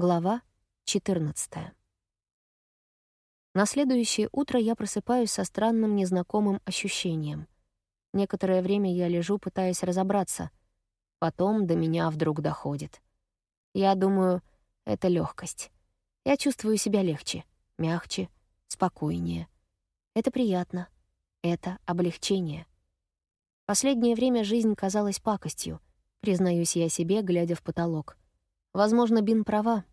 Глава 14. На следующее утро я просыпаюсь со странным незнакомым ощущением. Некоторое время я лежу, пытаясь разобраться. Потом до меня вдруг доходит. Я думаю, это легкость. Я чувствую себя легче, мягче, спокойнее. Это приятно. Это облегчение. Последнее время жизнь казалась пакостью, признаюсь я себе, глядя в потолок. Возможно, Бин права.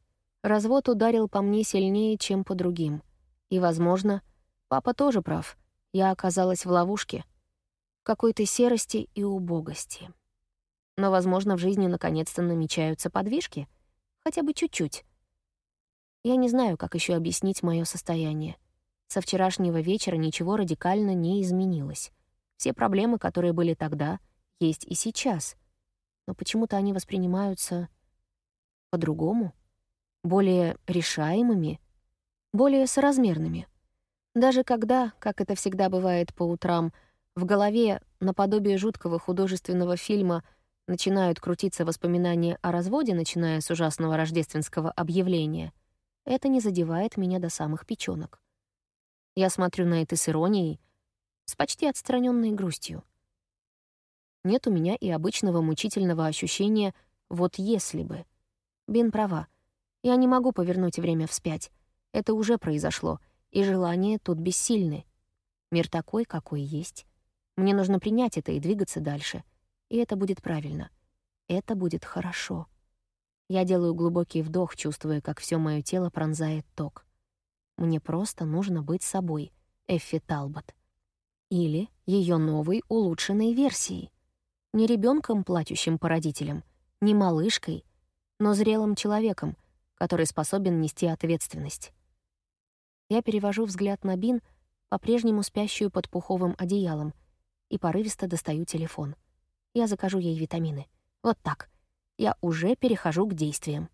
Развод ударил по мне сильнее, чем по другим. И, возможно, папа тоже прав. Я оказалась в ловушке. Какой-то серости и убогости. Но, возможно, в жизни наконец-то намечаются подвижки. Хотя бы чуть-чуть. Я не знаю, как еще объяснить мое состояние. Со вчерашнего вечера ничего радикально не изменилось. Все проблемы, которые были тогда, есть и сейчас. Но почему-то они воспринимаются по-другому, более решаемыми, более соразмерными. Даже когда, как это всегда бывает по утрам, в голове, наподобие жуткого художественного фильма, начинают крутиться воспоминания о разводе, начиная с ужасного рождественского объявления, это не задевает меня до самых печёнок. Я смотрю на это с иронией, с почти отстраненной грустью. Нет у меня и обычного мучительного ощущения «вот если бы», Бин права. Я не могу повернуть время вспять. Это уже произошло, и желания тут бессильны. Мир такой, какой есть. Мне нужно принять это и двигаться дальше. И это будет правильно. Это будет хорошо. Я делаю глубокий вдох, чувствуя, как все мое тело пронзает ток. Мне просто нужно быть собой, Эффи Талбот. Или ее новой улучшенной версией. Не ребенком, плачущим по родителям, не малышкой — но зрелым человеком, который способен нести ответственность. Я перевожу взгляд на Бин, по-прежнему спящую под пуховым одеялом, и порывисто достаю телефон. Я закажу ей витамины. Вот так. Я уже перехожу к действиям.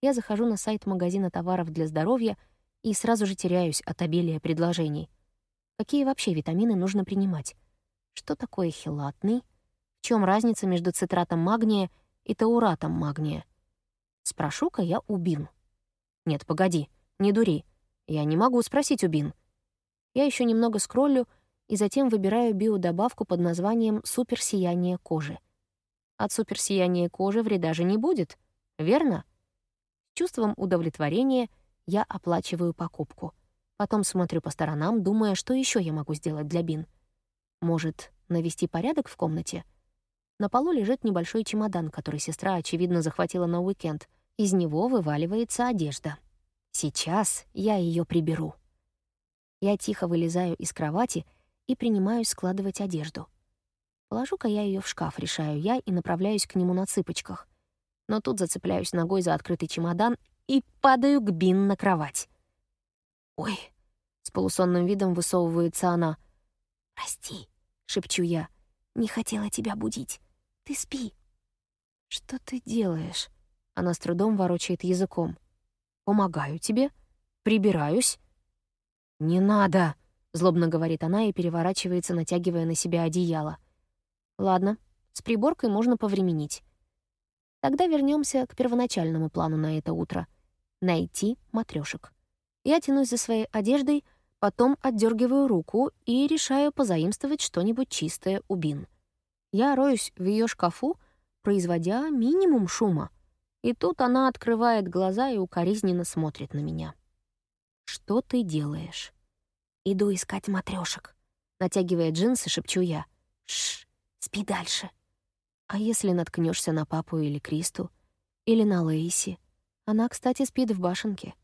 Я захожу на сайт магазина товаров для здоровья и сразу же теряюсь от обилия предложений. Какие вообще витамины нужно принимать? Что такое хелатный? В чем разница между цитратом магния и тауратом магния? Спрошу-ка я у Бин. Нет, погоди, не дури. Я не могу спросить у Бин. Я еще немного скроллю и затем выбираю биодобавку под названием «Суперсияние кожи». От суперсияния кожи вреда же не будет, верно? Чувством удовлетворения я оплачиваю покупку. Потом смотрю по сторонам, думая, что еще я могу сделать для Бин. Может, навести порядок в комнате? На полу лежит небольшой чемодан, который сестра, очевидно, захватила на уикенд. Из него вываливается одежда. Сейчас я ее приберу. Я тихо вылезаю из кровати и принимаюсь складывать одежду. Положу-ка я ее в шкаф, решаю я, и направляюсь к нему на цыпочках. Но тут зацепляюсь ногой за открытый чемодан и падаю к Бин на кровать. «Ой!» — с полусонным видом высовывается она. «Прости», — шепчу я, — «не хотела тебя будить. Ты спи». «Что ты делаешь?» Она с трудом ворочает языком. «Помогаю тебе. Прибираюсь». «Не надо», — злобно говорит она и переворачивается, натягивая на себя одеяло. «Ладно, с приборкой можно повременить. Тогда вернемся к первоначальному плану на это утро — найти матрешек. Я тянусь за своей одеждой, потом отдергиваю руку и решаю позаимствовать что-нибудь чистое у Бин. Я роюсь в ее шкафу, производя минимум шума. И тут она открывает глаза и укоризненно смотрит на меня. «Что ты делаешь?» «Иду искать матрешек. Натягивая джинсы, шепчу я. «Шш, спи дальше». «А если наткнешься на папу или Кристу? Или на Лейси? Она, кстати, спит в башенке».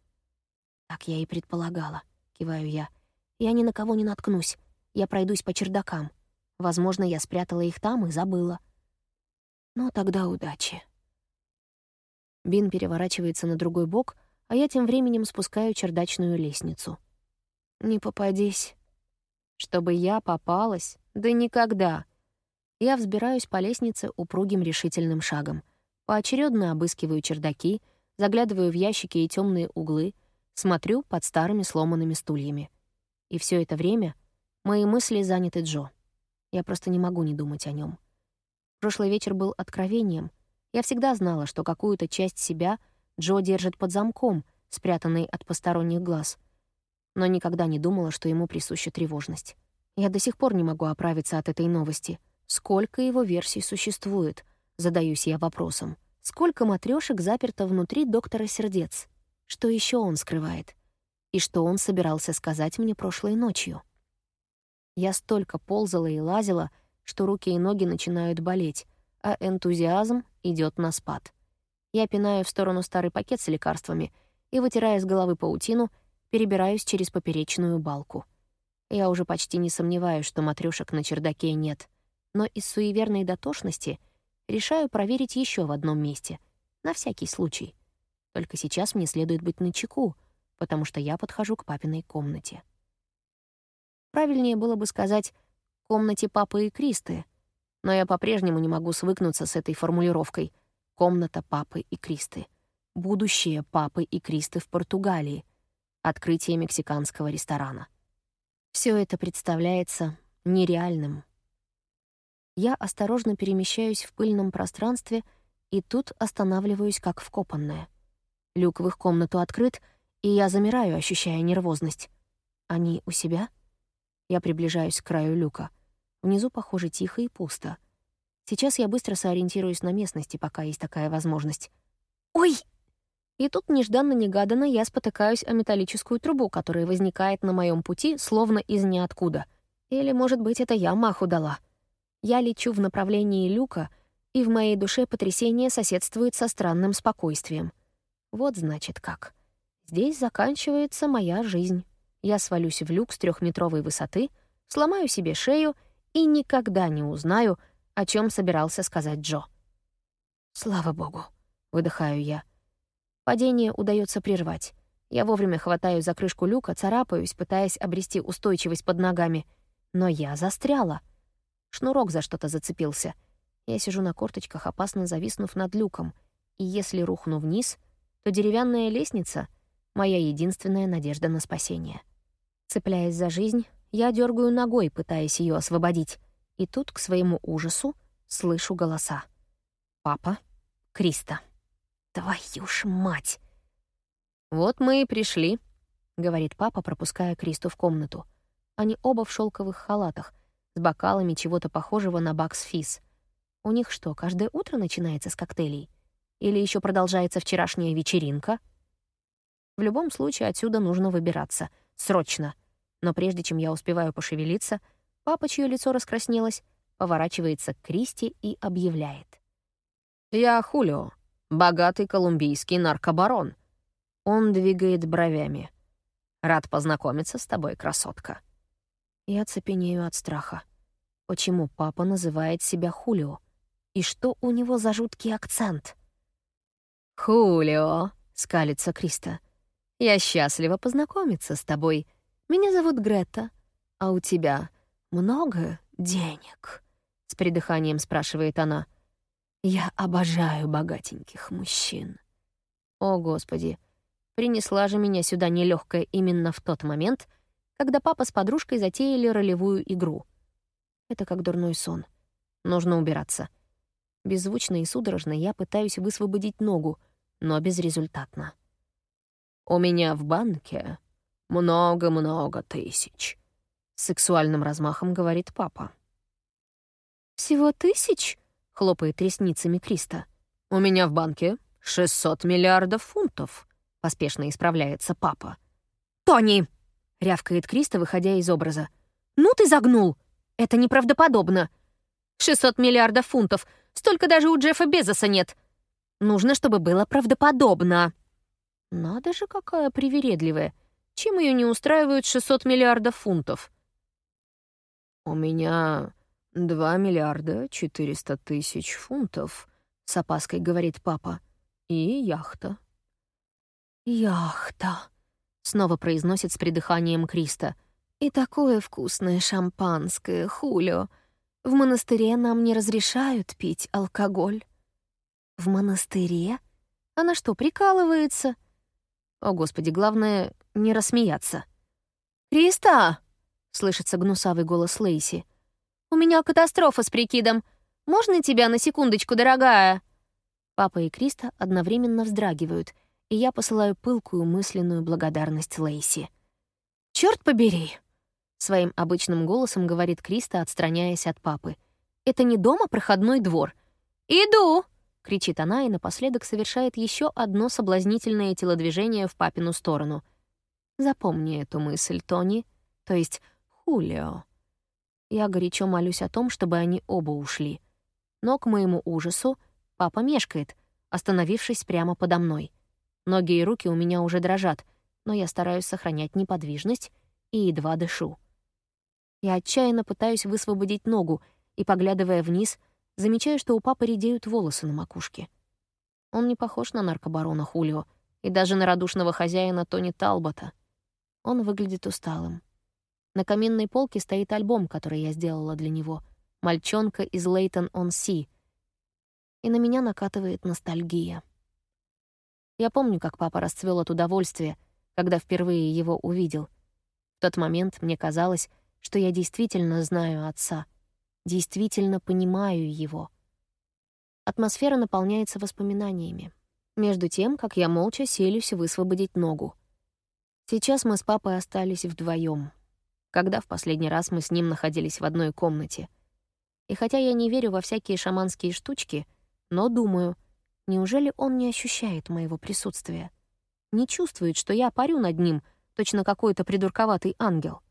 «Так я и предполагала», — киваю я. «Я ни на кого не наткнусь. Я пройдусь по чердакам. Возможно, я спрятала их там и забыла». «Ну, тогда удачи». Бин переворачивается на другой бок, а я тем временем спускаю чердачную лестницу. «Не попадись». «Чтобы я попалась? Да никогда!» Я взбираюсь по лестнице упругим решительным шагом. Поочередно обыскиваю чердаки, заглядываю в ящики и темные углы, смотрю под старыми сломанными стульями. И все это время мои мысли заняты Джо. Я просто не могу не думать о нем. Прошлый вечер был откровением — я всегда знала, что какую-то часть себя Джо держит под замком, спрятанный от посторонних глаз. Но никогда не думала, что ему присуща тревожность. Я до сих пор не могу оправиться от этой новости. Сколько его версий существует? Задаюсь я вопросом. Сколько матрешек заперто внутри доктора сердец? Что еще он скрывает? И что он собирался сказать мне прошлой ночью? Я столько ползала и лазила, что руки и ноги начинают болеть, а энтузиазм идет на спад. Я пинаю в сторону старый пакет с лекарствами и, вытирая с головы паутину, перебираюсь через поперечную балку. Я уже почти не сомневаюсь, что матрёшек на чердаке нет, но из суеверной дотошности решаю проверить еще в одном месте, на всякий случай. Только сейчас мне следует быть начеку, потому что я подхожу к папиной комнате. Правильнее было бы сказать «комнате папы и Кристы», но я по-прежнему не могу свыкнуться с этой формулировкой «комната папы и Кристы». Будущее папы и Кристы в Португалии. Открытие мексиканского ресторана. Все это представляется нереальным. Я осторожно перемещаюсь в пыльном пространстве и тут останавливаюсь как вкопанная. Люк в их комнату открыт, и я замираю, ощущая нервозность. Они у себя? Я приближаюсь к краю люка. Внизу, похоже, тихо и пусто. Сейчас я быстро сориентируюсь на местности, пока есть такая возможность. «Ой!» И тут нежданно-негаданно я спотыкаюсь о металлическую трубу, которая возникает на моем пути, словно из ниоткуда. Или, может быть, это я маху дала. Я лечу в направлении люка, и в моей душе потрясение соседствует со странным спокойствием. Вот значит как. Здесь заканчивается моя жизнь я свалюсь в люк с трехметровой высоты, сломаю себе шею и никогда не узнаю, о чем собирался сказать Джо. «Слава богу», — выдыхаю я. Падение удается прервать. Я вовремя хватаю за крышку люка, царапаюсь, пытаясь обрести устойчивость под ногами. Но я застряла. Шнурок за что-то зацепился. Я сижу на корточках, опасно зависнув над люком. И если рухну вниз, то деревянная лестница — моя единственная надежда на спасение. Цепляясь за жизнь, я дергаю ногой, пытаясь ее освободить. И тут, к своему ужасу, слышу голоса. Папа, Криста. Твою ж мать! «Вот мы и пришли», — говорит папа, пропуская Кристу в комнату. Они оба в шелковых халатах, с бокалами чего-то похожего на бакс-физ. У них что, каждое утро начинается с коктейлей? Или еще продолжается вчерашняя вечеринка? В любом случае отсюда нужно выбираться. Срочно. Но прежде чем я успеваю пошевелиться, папа, чье лицо раскраснелось, поворачивается к Кристи и объявляет. «Я Хулио, богатый колумбийский наркобарон». Он двигает бровями. «Рад познакомиться с тобой, красотка». Я цепенею от страха. Почему папа называет себя Хулио? И что у него за жуткий акцент? «Хулио», — скалится Криста, — «я счастлива познакомиться с тобой». Меня зовут Грета, а у тебя много денег?» — с придыханием спрашивает она. «Я обожаю богатеньких мужчин». О, Господи, принесла же меня сюда нелегкая именно в тот момент, когда папа с подружкой затеяли ролевую игру. Это как дурной сон. Нужно убираться. Беззвучно и судорожно я пытаюсь высвободить ногу, но безрезультатно. «У меня в банке много-много тысяч», — сексуальным размахом говорит папа. «Всего тысяч?» — хлопает ресницами Криста. «У меня в банке 600 миллиардов фунтов», — поспешно исправляется папа. «Тони!» — рявкает Криста, выходя из образа. «Ну ты загнул! Это неправдоподобно! 600 миллиардов фунтов! Столько даже у Джеффа Безоса нет! Нужно, чтобы было правдоподобно!» «Надо же, какая привередливая!» Чем ее не устраивают 600 миллиардов фунтов? «У меня 2 миллиарда 400 тысяч фунтов», — с опаской говорит папа. «И яхта». «Яхта», — снова произносит с придыханием Криста. «И такое вкусное шампанское, Хулио. В монастыре нам не разрешают пить алкоголь». «В монастыре? Она что, прикалывается?» О, Господи, главное — не рассмеяться. «Криста!» — слышится гнусавый голос Лейси. «У меня катастрофа с прикидом. Можно тебя на секундочку, дорогая?» Папа и Криста одновременно вздрагивают, и я посылаю пылкую мысленную благодарность Лейси. «Чёрт побери!» — своим обычным голосом говорит Криста, отстраняясь от папы. «Это не дома проходной двор?» «Иду!» — кричит она и напоследок совершает еще одно соблазнительное телодвижение в папину сторону. «Запомни эту мысль, Тони, то есть Хулио». Я горячо молюсь о том, чтобы они оба ушли. Но, к моему ужасу, папа мешкает, остановившись прямо подо мной. Ноги и руки у меня уже дрожат, но я стараюсь сохранять неподвижность и едва дышу. Я отчаянно пытаюсь высвободить ногу и, поглядывая вниз, замечаю, что у папы редеют волосы на макушке. Он не похож на наркобарона Хулио и даже на радушного хозяина Тони Талбота. Он выглядит усталым. На каминной полке стоит альбом, который я сделала для него. «Мальчонка из Лейтон-он-Си». И на меня накатывает ностальгия. Я помню, как папа расцвел от удовольствия, когда впервые его увидел. В тот момент мне казалось, что я действительно знаю отца, действительно понимаю его. Атмосфера наполняется воспоминаниями. Между тем, как я молча селюсь высвободить ногу. Сейчас мы с папой остались вдвоем. Когда в последний раз мы с ним находились в одной комнате. И хотя я не верю во всякие шаманские штучки, но думаю, неужели он не ощущает моего присутствия? Не чувствует, что я парю над ним, точно какой-то придурковатый ангел?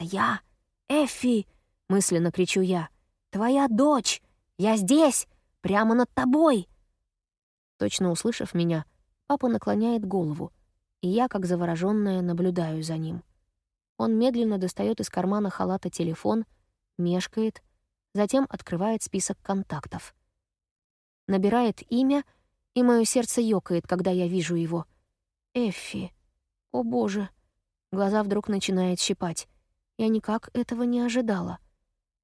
«Я! Эффи!» — мысленно кричу я. «Твоя дочь! Я здесь! Прямо над тобой!» Точно услышав меня, папа наклоняет голову, и я, как заворожённая, наблюдаю за ним. Он медленно достает из кармана халата телефон, мешкает, затем открывает список контактов. Набирает имя, и мое сердце ёкает, когда я вижу его. Эффи. О, боже. Глаза вдруг начинает щипать. Я никак этого не ожидала.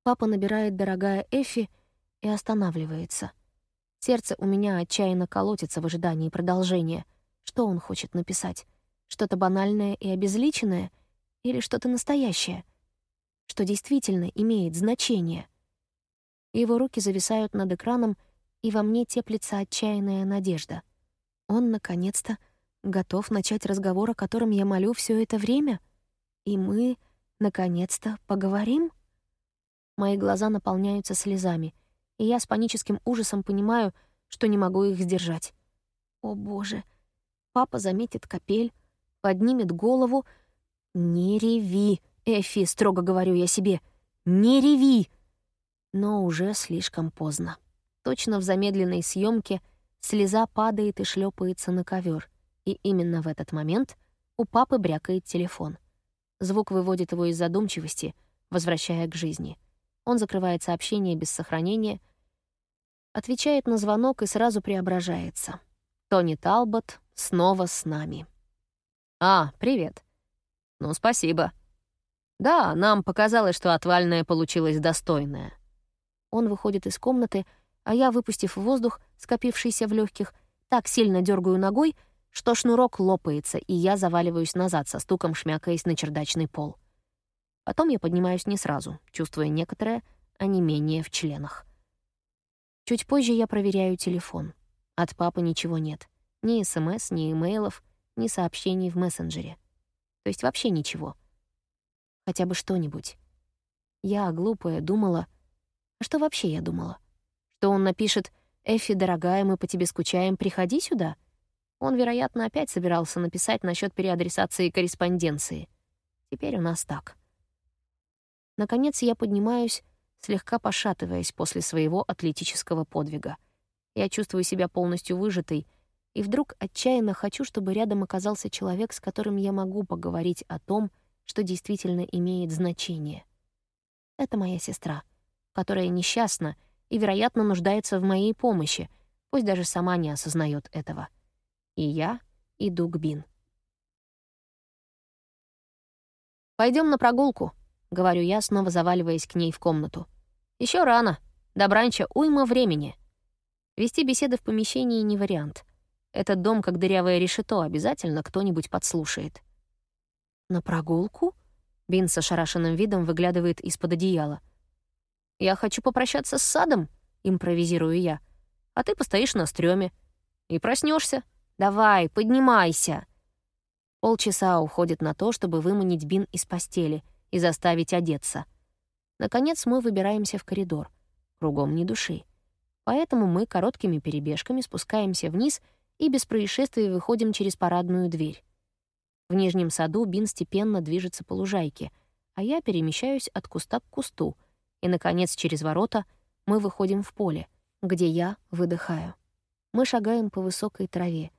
Папа набирает «дорогая Эффи» и останавливается. Сердце у меня отчаянно колотится в ожидании продолжения. Что он хочет написать? Что-то банальное и обезличенное? Или что-то настоящее? Что действительно имеет значение? Его руки зависают над экраном, и во мне теплится отчаянная надежда. Он, наконец-то, готов начать разговор, о котором я молю все это время? И мы, наконец-то, поговорим? Мои глаза наполняются слезами, и я с паническим ужасом понимаю, что не могу их сдержать. О, Боже! Папа заметит капель, поднимет голову. «Не реви, Эфи», — строго говорю я себе. «Не реви!» Но уже слишком поздно. Точно в замедленной съемке слеза падает и шлепается на ковер, и именно в этот момент у папы брякает телефон. Звук выводит его из задумчивости, возвращая к жизни. Он закрывает сообщение без сохранения, отвечает на звонок и сразу преображается. Тони Талбот снова с нами. «А, привет. Ну, спасибо. Да, нам показалось, что отвальная получилась достойная». Он выходит из комнаты, а я, выпустив воздух, скопившийся в легких, так сильно дергаю ногой, что шнурок лопается, и я заваливаюсь назад, со стуком шмякаясь на чердачный пол. Потом я поднимаюсь не сразу, чувствуя некоторое онемение в членах. Чуть позже я проверяю телефон. От папы ничего нет. Ни СМС, ни имейлов, ни сообщений в мессенджере. То есть вообще ничего. Хотя бы что-нибудь. Я, глупая, думала... А что вообще я думала? Что он напишет «Эфи, дорогая, мы по тебе скучаем, приходи сюда»? Он, вероятно, опять собирался написать насчет переадресации корреспонденции. Теперь у нас так. Наконец я поднимаюсь, слегка пошатываясь после своего атлетического подвига. Я чувствую себя полностью выжатой, и вдруг отчаянно хочу, чтобы рядом оказался человек, с которым я могу поговорить о том, что действительно имеет значение. Это моя сестра, которая несчастна и, вероятно, нуждается в моей помощи, пусть даже сама не осознает этого и я иду к Бин. Пойдем на прогулку», — говорю я, снова заваливаясь к ней в комнату. Еще рано. До бранча уйма времени. Вести беседы в помещении не вариант. Этот дом, как дырявое решето, обязательно кто-нибудь подслушает. «На прогулку?» Бин с ошарашенным видом выглядывает из-под одеяла. «Я хочу попрощаться с садом», — импровизирую я. «А ты постоишь на стреме. И проснешься Давай, поднимайся!» Полчаса уходит на то, чтобы выманить Бин из постели и заставить одеться. Наконец мы выбираемся в коридор. Кругом ни души. Поэтому мы короткими перебежками спускаемся вниз и без происшествий выходим через парадную дверь. В нижнем саду Бин степенно движется по лужайке, а я перемещаюсь от куста к кусту, и, наконец, через ворота мы выходим в поле, где я выдыхаю. Мы шагаем по высокой траве,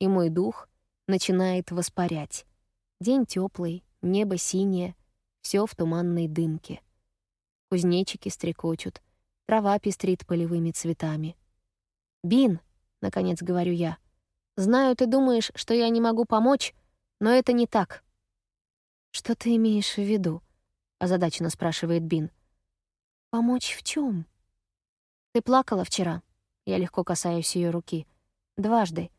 и мой дух начинает воспарять. День теплый, небо синее, все в туманной дымке. Кузнечики стрекочут, трава пестрит полевыми цветами. «Бин», — наконец говорю я, — «знаю, ты думаешь, что я не могу помочь, но это не так». «Что ты имеешь в виду?» — озадаченно спрашивает Бин. «Помочь в чем? «Ты плакала вчера?» Я легко касаюсь ее руки. «Дважды.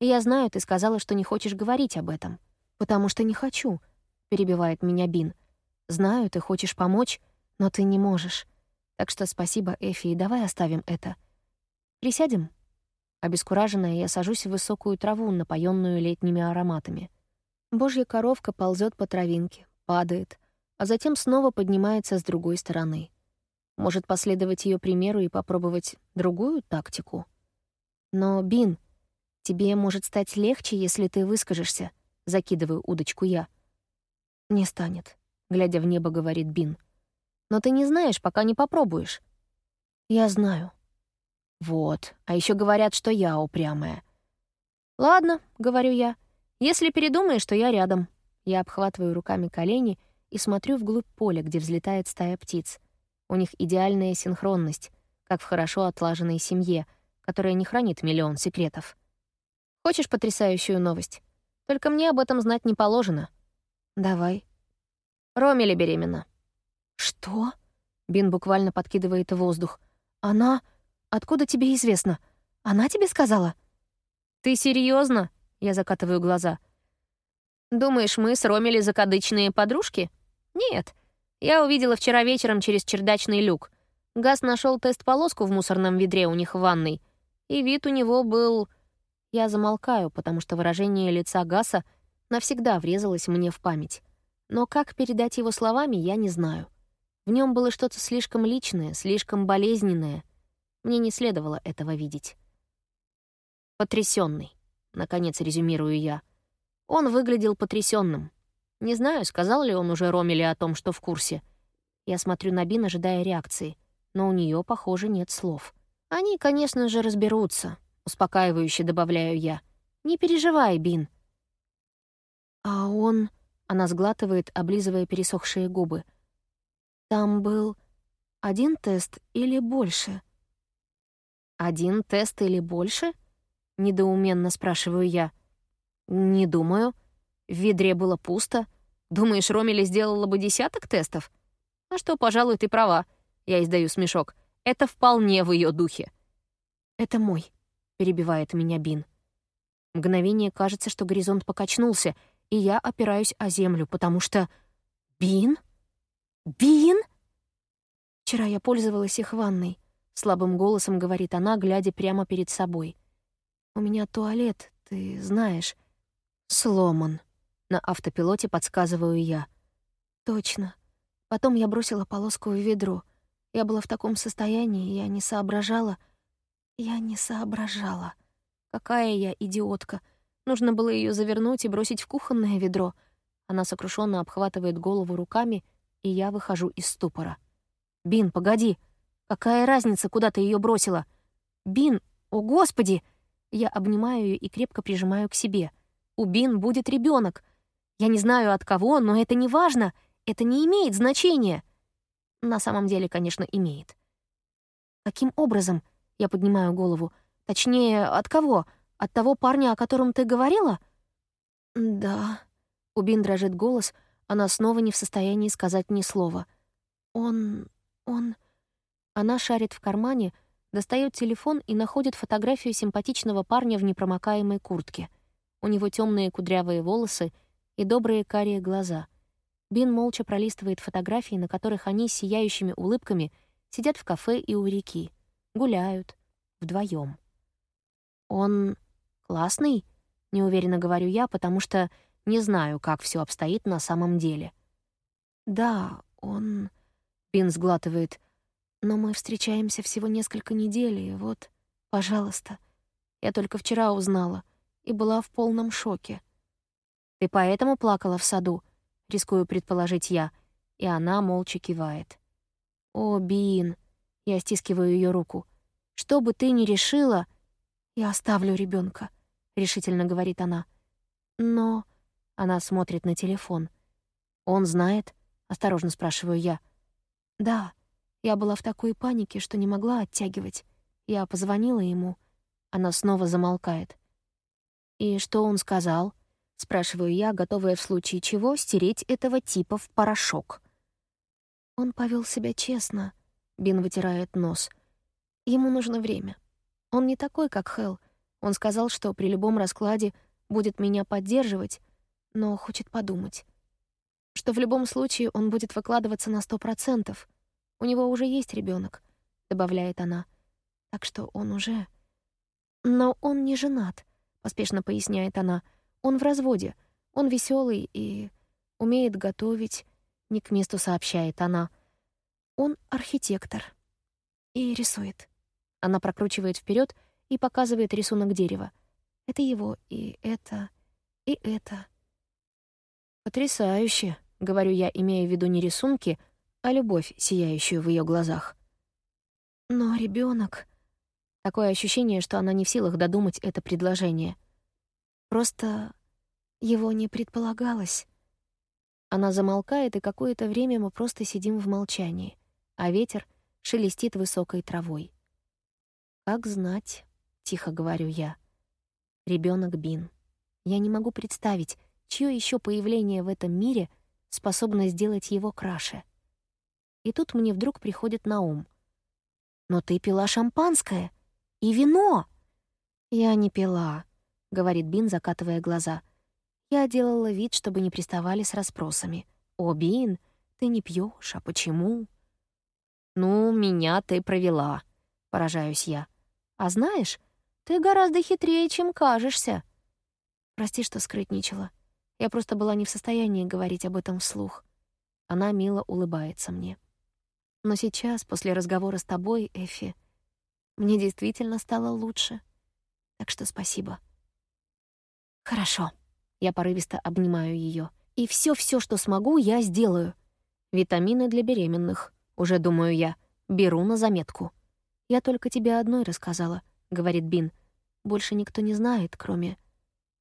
И я знаю, ты сказала, что не хочешь говорить об этом. Потому что не хочу», — перебивает меня Бин. «Знаю, ты хочешь помочь, но ты не можешь. Так что спасибо, Эфи, и давай оставим это. Присядем?» Обескураженная, я сажусь в высокую траву, напоенную летними ароматами. Божья коровка ползет по травинке, падает, а затем снова поднимается с другой стороны. Может последовать ее примеру и попробовать другую тактику? Но, Бин, тебе может стать легче, если ты выскажешься, закидываю удочку я. Не станет, глядя в небо, говорит Бин. Но ты не знаешь, пока не попробуешь. Я знаю. Вот, а еще говорят, что я упрямая. Ладно, говорю я. Если передумаешь, то я рядом. Я обхватываю руками колени и смотрю вглубь поля, где взлетает стая птиц. У них идеальная синхронность, как в хорошо отлаженной семье, которая не хранит миллион секретов. Хочешь потрясающую новость? Только мне об этом знать не положено. Давай. Ромели беременна. «Что?» — Бин буквально подкидывает воздух. «Она? Откуда тебе известно? Она тебе сказала?» «Ты серьезно? я закатываю глаза. «Думаешь, мы с Ромели закадычные подружки? Нет. Я увидела вчера вечером через чердачный люк. Газ нашел тест-полоску в мусорном ведре у них в ванной, и вид у него был... Я замолкаю, потому что выражение лица Гаса навсегда врезалось мне в память. Но как передать его словами, я не знаю. В нем было что-то слишком личное, слишком болезненное. Мне не следовало этого видеть. Потрясенный, наконец резюмирую я. Он выглядел потрясенным. Не знаю, сказал ли он уже Ромеле о том, что в курсе. Я смотрю на Бин, ожидая реакции, но у нее, похоже, нет слов. Они, конечно же, разберутся, успокаивающе добавляю я. Не переживай, Бин. А он... Она сглатывает, облизывая пересохшие губы — там был один тест или больше? Один тест или больше? Недоуменно спрашиваю я. Не думаю. В ведре было пусто. Думаешь, Ромели сделала бы десяток тестов? А что, пожалуй, ты права. Я издаю смешок. Это вполне в ее духе. Это мой, перебивает меня Бин. Мгновение кажется, что горизонт покачнулся, и я опираюсь о землю, потому что... Бин? «Бин?» «Вчера я пользовалась их ванной», — слабым голосом говорит она, глядя прямо перед собой. «У меня туалет, ты знаешь». «Сломан», — на автопилоте подсказываю я. «Точно. Потом я бросила полоску в ведро. Я была в таком состоянии, я не соображала. Я не соображала. Какая я идиотка. Нужно было ее завернуть и бросить в кухонное ведро». Она сокрушенно обхватывает голову руками — и я выхожу из ступора. «Бин, погоди! Какая разница, куда ты ее бросила? Бин, о господи!» Я обнимаю ее и крепко прижимаю к себе. «У Бин будет ребенок. Я не знаю от кого, но это не важно. Это не имеет значения». На самом деле, конечно, имеет. «Каким образом?» — я поднимаю голову. «Точнее, от кого? От того парня, о котором ты говорила?» «Да». У Бин дрожит голос — она снова не в состоянии сказать ни слова. «Он... он...» Она шарит в кармане, достает телефон и находит фотографию симпатичного парня в непромокаемой куртке. У него темные кудрявые волосы и добрые карие глаза. Бин молча пролистывает фотографии, на которых они с сияющими улыбками сидят в кафе и у реки. Гуляют. вдвоем. «Он... «Классный?» — неуверенно говорю я, потому что не знаю, как все обстоит на самом деле. «Да, он...» — Бин сглатывает. «Но мы встречаемся всего несколько недель, и вот, пожалуйста. Я только вчера узнала и была в полном шоке». «Ты поэтому плакала в саду?» — рискую предположить я, и она молча кивает. «О, Бин!» — я стискиваю ее руку. «Что бы ты ни решила...» «Я оставлю ребенка, решительно говорит она. «Но...» — она смотрит на телефон. «Он знает?» — осторожно спрашиваю я. «Да, я была в такой панике, что не могла оттягивать. Я позвонила ему». Она снова замолкает. «И что он сказал?» — спрашиваю я, готовая в случае чего стереть этого типа в порошок. Он повел себя честно. Бин вытирает нос. Ему нужно время. Он не такой, как Хелл. Он сказал, что при любом раскладе будет меня поддерживать, но хочет подумать. Что в любом случае он будет выкладываться на сто процентов. У него уже есть ребенок, добавляет она. Так что он уже... Но он не женат, поспешно поясняет она. Он в разводе. Он веселый и умеет готовить, не к месту сообщает она. Он архитектор. И рисует. Она прокручивает вперед и показывает рисунок дерева. Это его, и это, и это. «Потрясающе», — говорю я, имея в виду не рисунки, а любовь, сияющую в ее глазах. Но ребенок. Такое ощущение, что она не в силах додумать это предложение. Просто его не предполагалось. Она замолкает, и какое-то время мы просто сидим в молчании, а ветер шелестит высокой травой. «Как знать», — тихо говорю я. Ребенок Бин. Я не могу представить, чье еще появление в этом мире способно сделать его краше. И тут мне вдруг приходит на ум. «Но ты пила шампанское и вино!» «Я не пила», — говорит Бин, закатывая глаза. Я делала вид, чтобы не приставали с расспросами. «О, Бин, ты не пьешь, а почему?» «Ну, меня ты провела», — поражаюсь я. «А знаешь, ты гораздо хитрее, чем кажешься». Прости, что скрытничала. Я просто была не в состоянии говорить об этом вслух. Она мило улыбается мне. Но сейчас, после разговора с тобой, Эфи, мне действительно стало лучше. Так что спасибо. Хорошо. Я порывисто обнимаю ее. И все-все, что смогу, я сделаю. Витамины для беременных, уже думаю я. Беру на заметку. Я только тебе одной рассказала, говорит Бин. Больше никто не знает, кроме...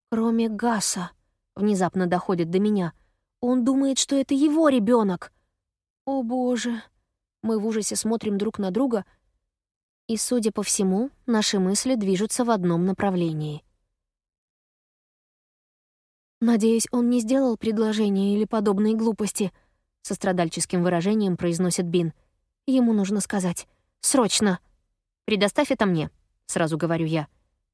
Кроме Гаса. Внезапно доходит до меня. Он думает, что это его ребенок. О, боже. Мы в ужасе смотрим друг на друга, и, судя по всему, наши мысли движутся в одном направлении. «Надеюсь, он не сделал предложение или подобные глупости», — со страдальческим выражением произносит Бин. «Ему нужно сказать. Срочно!» «Предоставь это мне», — сразу говорю я.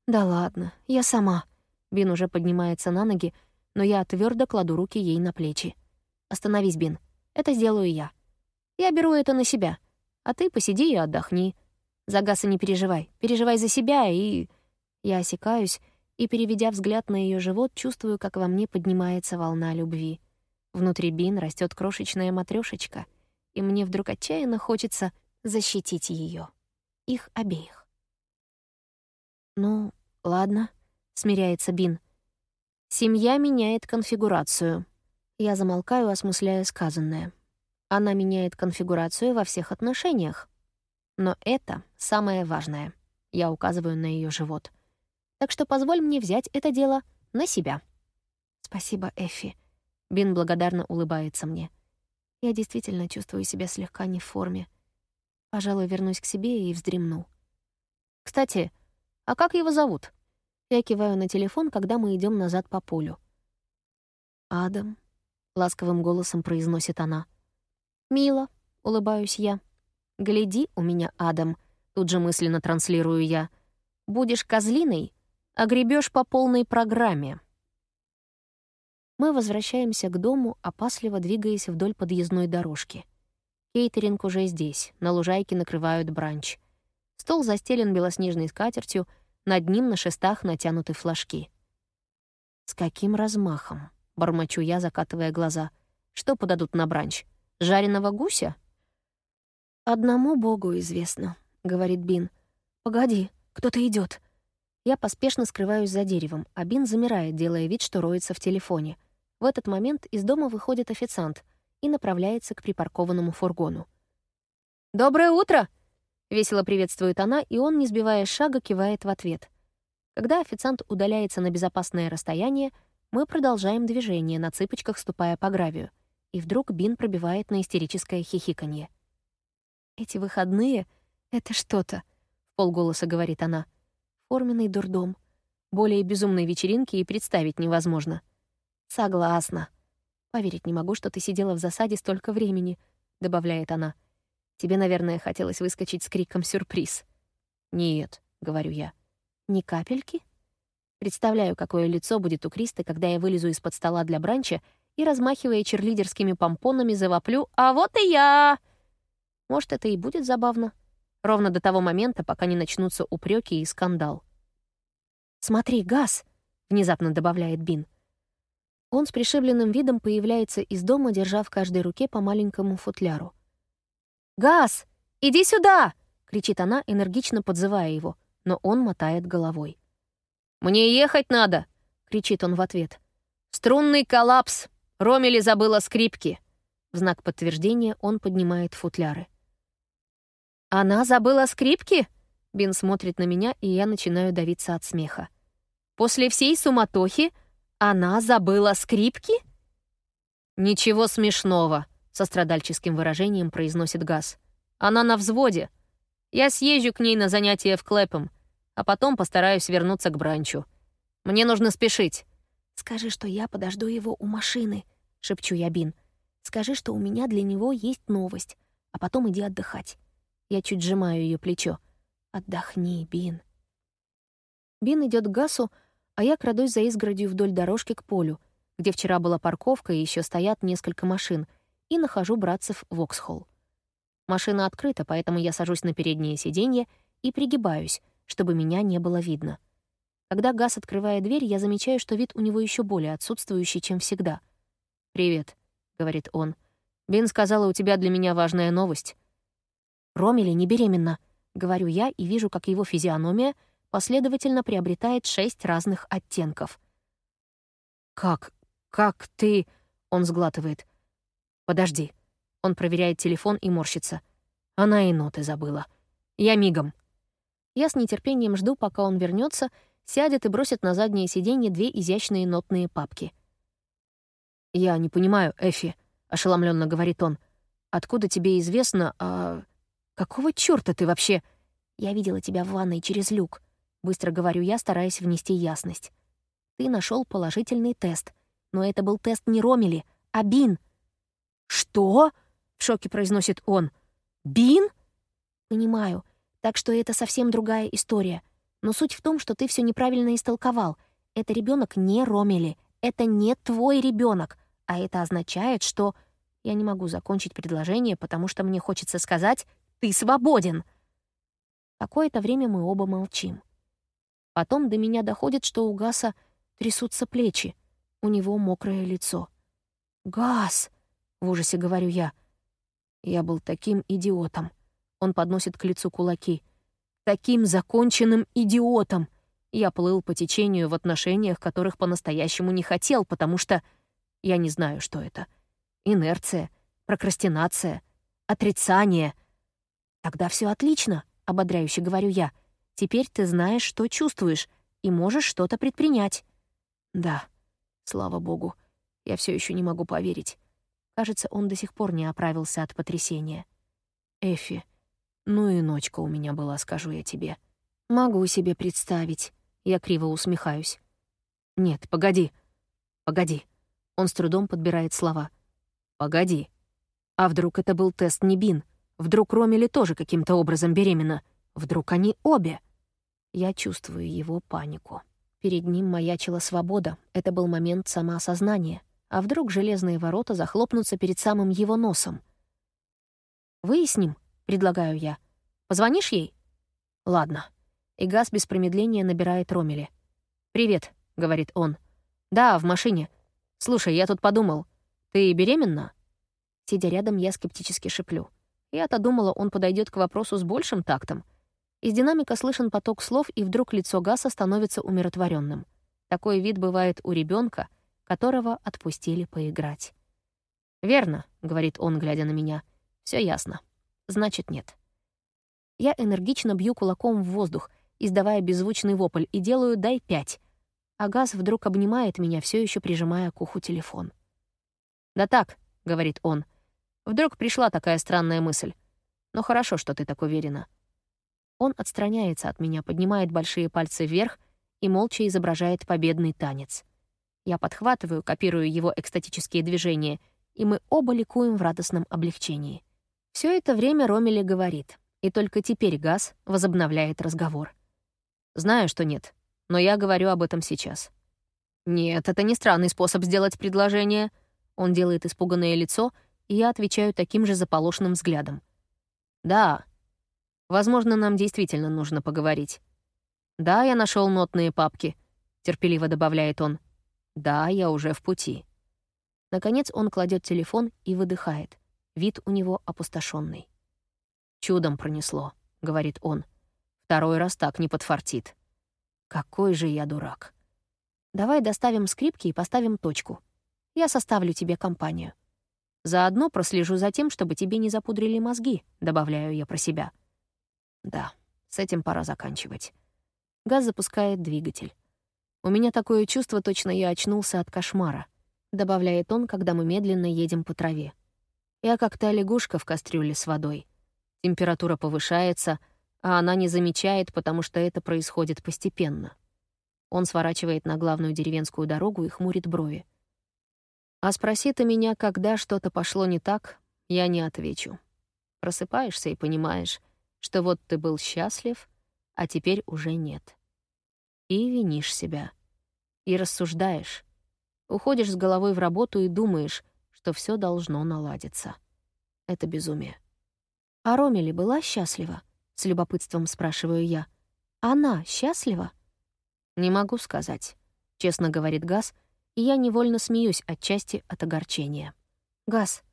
«Да ладно, я сама». Бин уже поднимается на ноги, но я твердо кладу руки ей на плечи. «Остановись, Бин. Это сделаю я. Я беру это на себя. А ты посиди и отдохни. За Гаса не переживай. Переживай за себя и...» Я осекаюсь, и, переведя взгляд на ее живот, чувствую, как во мне поднимается волна любви. Внутри Бин растет крошечная матрешечка, и мне вдруг отчаянно хочется защитить ее, Их обеих. «Ну, ладно», — смиряется Бин. «Семья меняет конфигурацию». Я замолкаю, осмысляя сказанное. Она меняет конфигурацию во всех отношениях. Но это самое важное. Я указываю на ее живот — так что позволь мне взять это дело на себя». «Спасибо, Эффи». Бин благодарно улыбается мне. Я действительно чувствую себя слегка не в форме. Пожалуй, вернусь к себе и вздремну. «Кстати, а как его зовут?» Я киваю на телефон, когда мы идем назад по полю. «Адам», — ласковым голосом произносит она. «Мило», — улыбаюсь я. «Гляди у меня, Адам», — тут же мысленно транслирую я. «Будешь козлиной, а гребёшь по полной программе. Мы возвращаемся к дому, опасливо двигаясь вдоль подъездной дорожки. Кейтеринг уже здесь, на лужайке накрывают бранч. Стол застелен белоснежной скатертью, Над ним на шестах натянуты флажки. «С каким размахом?» — бормочу я, закатывая глаза. «Что подадут на бранч? Жареного гуся?» «Одному богу известно», — говорит Бин. «Погоди, кто-то идет. Я поспешно скрываюсь за деревом, а Бин замирает, делая вид, что роется в телефоне. В этот момент из дома выходит официант и направляется к припаркованному фургону. «Доброе утро!» — весело приветствует она, и он, не сбивая шага, кивает в ответ. Когда официант удаляется на безопасное расстояние, мы продолжаем движение, на цыпочках ступая по гравию. И вдруг Бин пробивает на истерическое хихиканье. «Эти выходные — это что-то», — полголоса говорит она. «Форменный дурдом. Более безумной вечеринки и представить невозможно». «Согласна. Поверить не могу, что ты сидела в засаде столько времени», — добавляет она. «Тебе, наверное, хотелось выскочить с криком «сюрприз». «Нет», — говорю я. «Ни капельки?» Представляю, какое лицо будет у Кристы, когда я вылезу из-под стола для бранча и, размахивая черлидерскими помпонами, завоплю «А вот и я!» Может, это и будет забавно. Ровно до того момента, пока не начнутся упреки и скандал. «Смотри, газ!» — внезапно добавляет Бин. Он с пришибленным видом появляется из дома, держа в каждой руке по маленькому футляру. «Газ! Иди сюда!» — кричит она, энергично подзывая его, но он мотает головой. «Мне ехать надо!» — кричит он в ответ. «Струнный коллапс! Ромели забыла скрипки!» В знак подтверждения он поднимает футляры. «Она забыла скрипки?» Бин смотрит на меня, и я начинаю давиться от смеха. «После всей суматохи она забыла скрипки? Ничего смешного, со страдальческим выражением произносит Газ. Она на взводе. Я съезжу к ней на занятия в Клэпом, а потом постараюсь вернуться к бранчу. Мне нужно спешить. Скажи, что я подожду его у машины, шепчу я Бин. Скажи, что у меня для него есть новость, а потом иди отдыхать. Я чуть сжимаю ее плечо. Отдохни, Бин. Бин идет к Гасу, а я крадусь за изгородью вдоль дорожки к полю, где вчера была парковка и еще стоят несколько машин, и нахожу братцев в Оксхолл. Машина открыта, поэтому я сажусь на переднее сиденье и пригибаюсь, чтобы меня не было видно. Когда Газ открывает дверь, я замечаю, что вид у него еще более отсутствующий, чем всегда. «Привет», — говорит он. «Бин сказала, у тебя для меня важная новость». «Ромили не беременна», — говорю я и вижу, как его физиономия — последовательно приобретает шесть разных оттенков. «Как? Как ты...» — он сглатывает. «Подожди». Он проверяет телефон и морщится. Она и ноты забыла. «Я мигом». Я с нетерпением жду, пока он вернется, сядет и бросит на заднее сиденье две изящные нотные папки. «Я не понимаю, Эфи», — ошеломленно говорит он. «Откуда тебе известно, а... Какого чёрта ты вообще...» «Я видела тебя в ванной через люк», Быстро говорю я, стараясь внести ясность. Ты нашел положительный тест. Но это был тест не Ромели, а Бин. «Что?» — в шоке произносит он. «Бин?» «Понимаю. Так что это совсем другая история. Но суть в том, что ты все неправильно истолковал. Это ребенок не Ромели. Это не твой ребенок. А это означает, что... Я не могу закончить предложение, потому что мне хочется сказать «ты свободен». Какое-то время мы оба молчим. Потом до меня доходит, что у Гаса трясутся плечи, у него мокрое лицо. «Газ!» — в ужасе говорю я. Я был таким идиотом. Он подносит к лицу кулаки. Таким законченным идиотом! Я плыл по течению в отношениях, которых по-настоящему не хотел, потому что... Я не знаю, что это. Инерция, прокрастинация, отрицание. Тогда все отлично, ободряюще говорю я. Теперь ты знаешь, что чувствуешь, и можешь что-то предпринять. Да, слава богу, я все еще не могу поверить. Кажется, он до сих пор не оправился от потрясения. Эфи, ну и ночка у меня была, скажу я тебе. Могу себе представить. Я криво усмехаюсь. Нет, погоди. Погоди. Он с трудом подбирает слова. Погоди. А вдруг это был тест не Бин? Вдруг Ромели тоже каким-то образом беременна? Вдруг они обе? Я чувствую его панику. Перед ним маячила свобода. Это был момент самоосознания. А вдруг железные ворота захлопнутся перед самым его носом? «Выясним», — предлагаю я. «Позвонишь ей?» «Ладно». и Газ без промедления набирает Ромеле. «Привет», — говорит он. «Да, в машине. Слушай, я тут подумал. Ты беременна?» Сидя рядом, я скептически шеплю. Я-то думала, он подойдет к вопросу с большим тактом. Из динамика слышен поток слов, и вдруг лицо Гаса становится умиротворенным. Такой вид бывает у ребенка, которого отпустили поиграть. «Верно», — говорит он, глядя на меня. Все ясно. Значит, нет». Я энергично бью кулаком в воздух, издавая беззвучный вопль, и делаю «дай пять». А Газ вдруг обнимает меня, все еще прижимая к уху телефон. «Да так», — говорит он, — Вдруг пришла такая странная мысль. Но хорошо, что ты так уверена. Он отстраняется от меня, поднимает большие пальцы вверх и молча изображает победный танец. Я подхватываю, копирую его экстатические движения, и мы оба ликуем в радостном облегчении. Все это время Ромеле говорит, и только теперь Газ возобновляет разговор. Знаю, что нет, но я говорю об этом сейчас. Нет, это не странный способ сделать предложение. Он делает испуганное лицо — и я отвечаю таким же заполошенным взглядом. «Да. Возможно, нам действительно нужно поговорить. Да, я нашел нотные папки», — терпеливо добавляет он. «Да, я уже в пути». Наконец он кладет телефон и выдыхает. Вид у него опустошенный. «Чудом пронесло», — говорит он. «Второй раз так не подфартит». «Какой же я дурак». «Давай доставим скрипки и поставим точку. Я составлю тебе компанию. Заодно прослежу за тем, чтобы тебе не запудрили мозги, добавляю я про себя. Да, с этим пора заканчивать. Газ запускает двигатель. У меня такое чувство, точно я очнулся от кошмара, добавляет он, когда мы медленно едем по траве. Я как та лягушка в кастрюле с водой. Температура повышается, а она не замечает, потому что это происходит постепенно. Он сворачивает на главную деревенскую дорогу и хмурит брови. А спроси ты меня, когда что-то пошло не так, я не отвечу. Просыпаешься и понимаешь, что вот ты был счастлив, а теперь уже нет. И винишь себя. И рассуждаешь. Уходишь с головой в работу и думаешь, что все должно наладиться. Это безумие. «А Ромели была счастлива?» — с любопытством спрашиваю я. «Она счастлива?» «Не могу сказать», — честно говорит Газ, и я невольно смеюсь отчасти от огорчения. «Газ,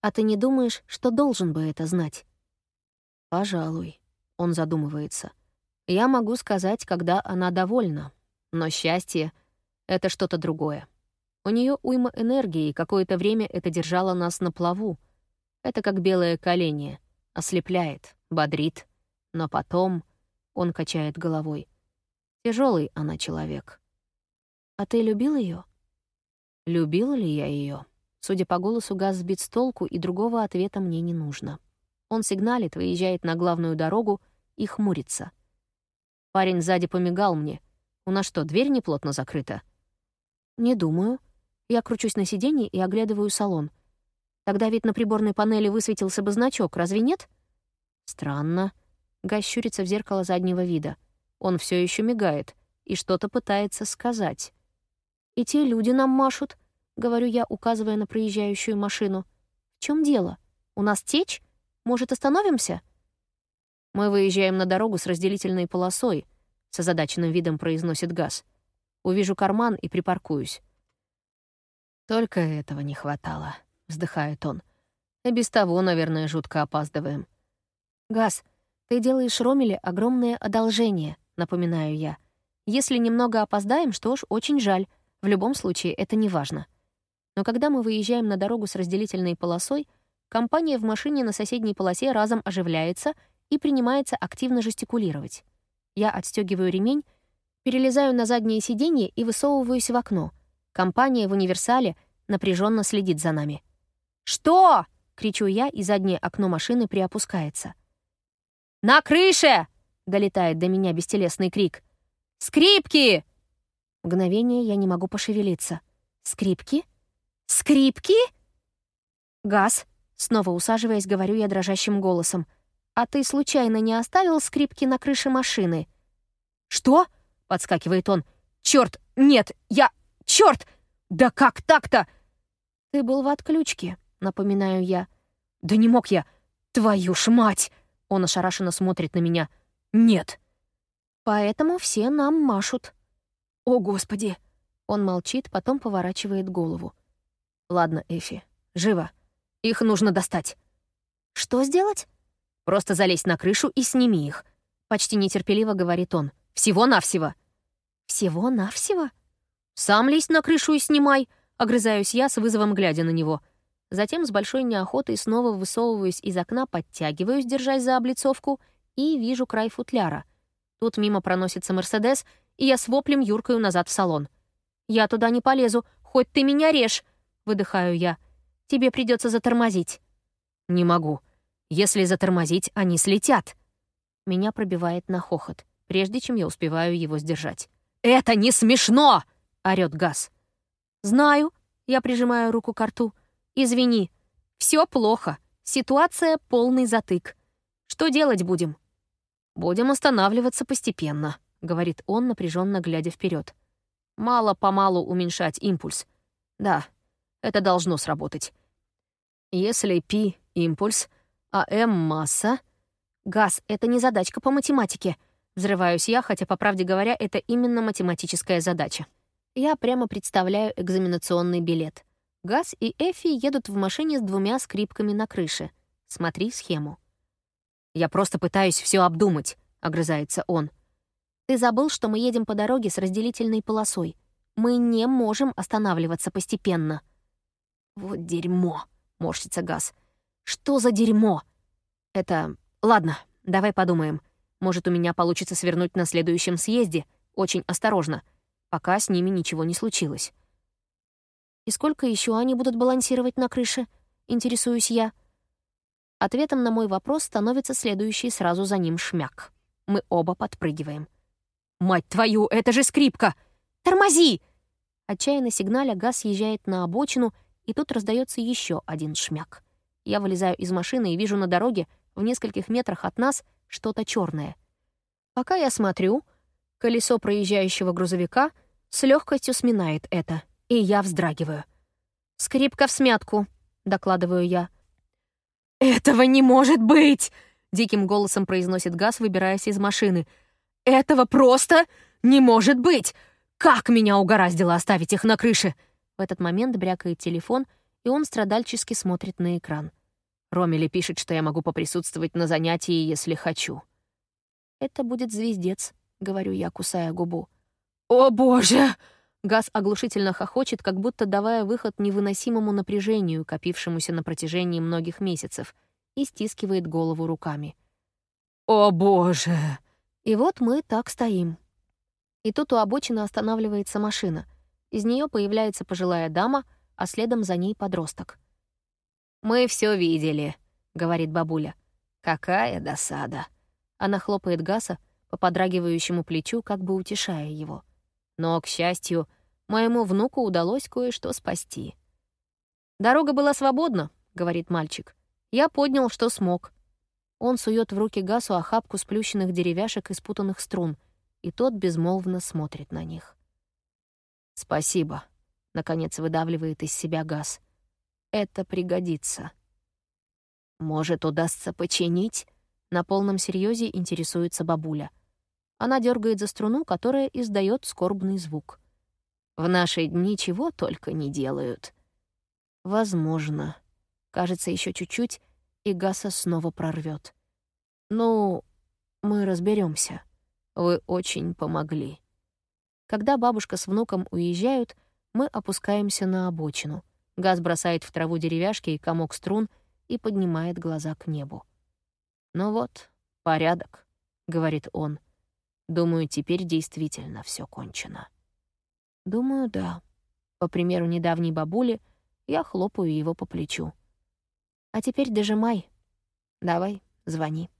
а ты не думаешь, что должен бы это знать?» «Пожалуй», — он задумывается. «Я могу сказать, когда она довольна, но счастье — это что-то другое. У нее уйма энергии, и какое-то время это держало нас на плаву. Это как белое коление, ослепляет, бодрит. Но потом он качает головой. Тяжелый она человек. А ты любил ее? Любила ли я ее? Судя по голосу, газ сбит с толку, и другого ответа мне не нужно. Он сигналит, выезжает на главную дорогу и хмурится. Парень сзади помигал мне. У нас что, дверь неплотно закрыта? Не думаю. Я кручусь на сиденье и оглядываю салон. Тогда ведь на приборной панели высветился бы значок, разве нет? Странно. Газ щурится в зеркало заднего вида. Он все еще мигает и что-то пытается сказать. «И те люди нам машут», — говорю я, указывая на проезжающую машину. «В чем дело? У нас течь? Может, остановимся?» «Мы выезжаем на дорогу с разделительной полосой», — с озадаченным видом произносит газ. «Увижу карман и припаркуюсь». «Только этого не хватало», — вздыхает он. «И без того, наверное, жутко опаздываем». «Газ, ты делаешь Ромеле огромное одолжение», — напоминаю я. «Если немного опоздаем, что ж, очень жаль. В любом случае, это не важно. Но когда мы выезжаем на дорогу с разделительной полосой, компания в машине на соседней полосе разом оживляется и принимается активно жестикулировать. Я отстегиваю ремень, перелезаю на заднее сиденье и высовываюсь в окно. Компания в универсале напряженно следит за нами. «Что?» — кричу я, и заднее окно машины приопускается. «На крыше!» — долетает до меня бестелесный крик. «Скрипки!» Мгновение я не могу пошевелиться. «Скрипки? Скрипки?» «Газ!» — снова усаживаясь, говорю я дрожащим голосом. «А ты случайно не оставил скрипки на крыше машины?» «Что?» — подскакивает он. «Чёрт! Нет! Я... Чёрт! Да как так-то?» «Ты был в отключке», — напоминаю я. «Да не мог я! Твою ж мать!» Он ошарашенно смотрит на меня. «Нет!» Поэтому все нам машут. О, Господи! Он молчит, потом поворачивает голову. Ладно, Эфи, живо. Их нужно достать. Что сделать? Просто залезь на крышу и сними их. Почти нетерпеливо говорит он. Всего-навсего. Всего-навсего? Сам лезь на крышу и снимай. Огрызаюсь я с вызовом, глядя на него. Затем с большой неохотой снова высовываюсь из окна, подтягиваюсь, держась за облицовку, и вижу край футляра. Тут мимо проносится Мерседес, и я с воплем юркаю назад в салон. «Я туда не полезу, хоть ты меня режь!» — выдыхаю я. «Тебе придется затормозить». «Не могу. Если затормозить, они слетят». Меня пробивает на хохот, прежде чем я успеваю его сдержать. «Это не смешно!» — орёт Газ. «Знаю», — я прижимаю руку к рту. «Извини. Все плохо. Ситуация — полный затык. Что делать будем?» «Будем останавливаться постепенно», — говорит он, напряженно глядя вперед. Мало-помалу уменьшать импульс. Да, это должно сработать. Если π — импульс, а m — масса... Газ — это не задачка по математике. Взрываюсь я, хотя, по правде говоря, это именно математическая задача. Я прямо представляю экзаменационный билет. Газ и Эфи едут в машине с двумя скрипками на крыше. Смотри схему. «Я просто пытаюсь все обдумать», — огрызается он. Ты забыл, что мы едем по дороге с разделительной полосой. Мы не можем останавливаться постепенно». «Вот дерьмо», — морщится Газ. «Что за дерьмо?» «Это... Ладно, давай подумаем. Может, у меня получится свернуть на следующем съезде. Очень осторожно. Пока с ними ничего не случилось». «И сколько еще они будут балансировать на крыше?» — интересуюсь я. Ответом на мой вопрос становится следующий сразу за ним шмяк. Мы оба подпрыгиваем. «Мать твою, это же скрипка! Тормози!» Отчаянно сигналя газ съезжает на обочину, и тут раздается еще один шмяк. Я вылезаю из машины и вижу на дороге, в нескольких метрах от нас, что-то черное. Пока я смотрю, колесо проезжающего грузовика с легкостью сминает это, и я вздрагиваю. «Скрипка в смятку», — докладываю я. «Этого не может быть!» — диким голосом произносит Газ, выбираясь из машины — этого просто не может быть! Как меня угораздило оставить их на крыше!» В этот момент брякает телефон, и он страдальчески смотрит на экран. Ромели пишет, что я могу поприсутствовать на занятии, если хочу. «Это будет звездец», — говорю я, кусая губу. «О, боже!» Газ оглушительно хохочет, как будто давая выход невыносимому напряжению, копившемуся на протяжении многих месяцев, и стискивает голову руками. «О, боже!» И вот мы так стоим. И тут у обочины останавливается машина. Из нее появляется пожилая дама, а следом за ней подросток. «Мы все видели», — говорит бабуля. «Какая досада!» Она хлопает Гаса по подрагивающему плечу, как бы утешая его. Но, к счастью, моему внуку удалось кое-что спасти. «Дорога была свободна», — говорит мальчик. «Я поднял, что смог. Он сует в руки Гасу охапку сплющенных деревяшек и спутанных струн, и тот безмолвно смотрит на них. «Спасибо», — наконец выдавливает из себя Газ. «Это пригодится». «Может, удастся починить?» На полном серьезе интересуется бабуля. Она дергает за струну, которая издает скорбный звук. «В наши дни чего только не делают». «Возможно. Кажется, еще чуть-чуть, и Гаса снова прорвет. «Ну, мы разберемся. Вы очень помогли». Когда бабушка с внуком уезжают, мы опускаемся на обочину. Газ бросает в траву деревяшки и комок струн и поднимает глаза к небу. «Ну вот, порядок», — говорит он. «Думаю, теперь действительно все кончено». «Думаю, да». По примеру недавней бабули, я хлопаю его по плечу. А теперь дожимай. Давай, звони.